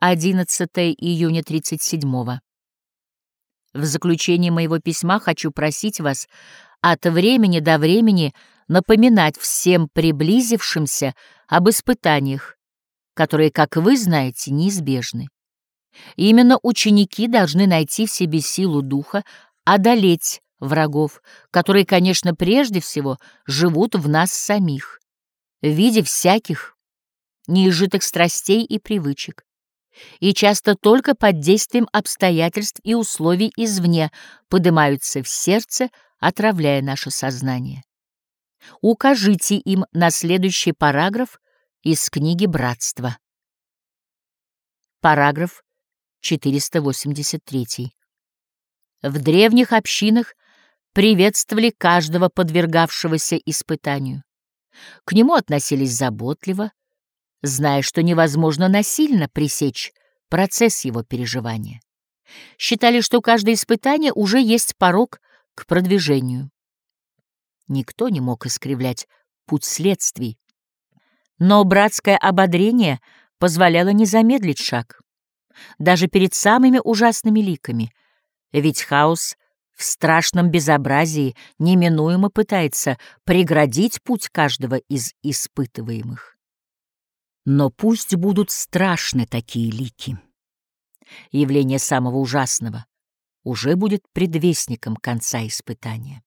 11 июня 37 -го. В заключение моего письма хочу просить вас от времени до времени напоминать всем приблизившимся об испытаниях, которые, как вы знаете, неизбежны. Именно ученики должны найти в себе силу духа, одолеть врагов, которые, конечно, прежде всего живут в нас самих, в виде всяких неизжитых страстей и привычек, и часто только под действием обстоятельств и условий извне поднимаются в сердце, отравляя наше сознание. Укажите им на следующий параграф из книги «Братство». Параграф 483. В древних общинах приветствовали каждого подвергавшегося испытанию. К нему относились заботливо, зная, что невозможно насильно пресечь процесс его переживания. Считали, что каждое испытание уже есть порог к продвижению. Никто не мог искривлять путь следствий, но братское ободрение позволяло не замедлить шаг, даже перед самыми ужасными ликами, ведь хаос в страшном безобразии неминуемо пытается преградить путь каждого из испытываемых. Но пусть будут страшны такие лики. Явление самого ужасного уже будет предвестником конца испытания.